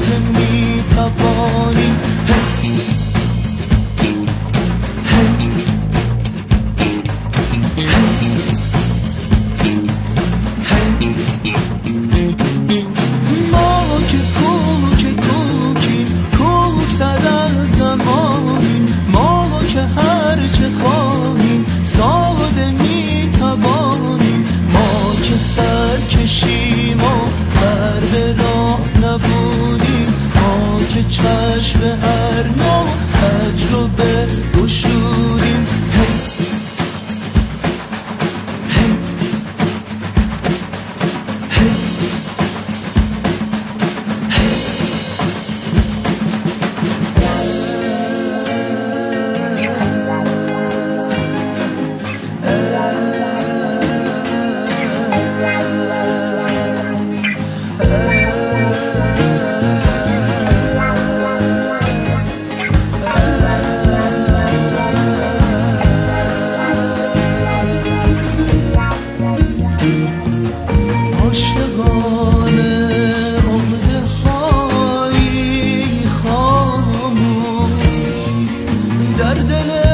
thousand آتش به هر نوع derdele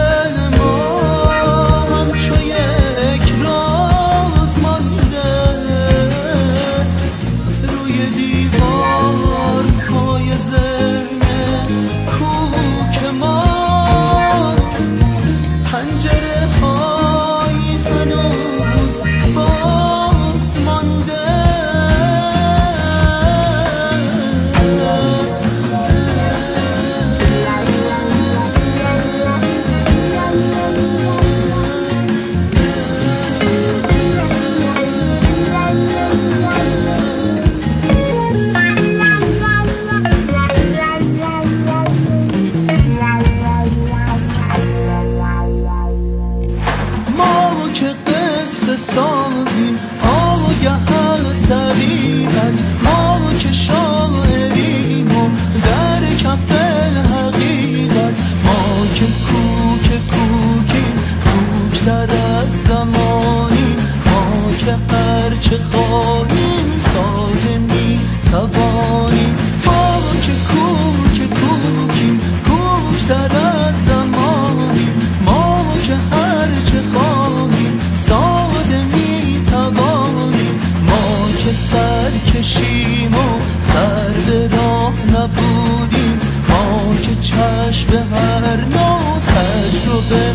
کوکتر از زمانیم ما که هرچه خواهیم ساده می توانیم ما که کوک کوکیم کوکتر از زمانیم ما که هرچه خواهیم ساده می توانیم ما که سر کشیم و سر به راه نبودیم. ما که چشم هر نوع تجربه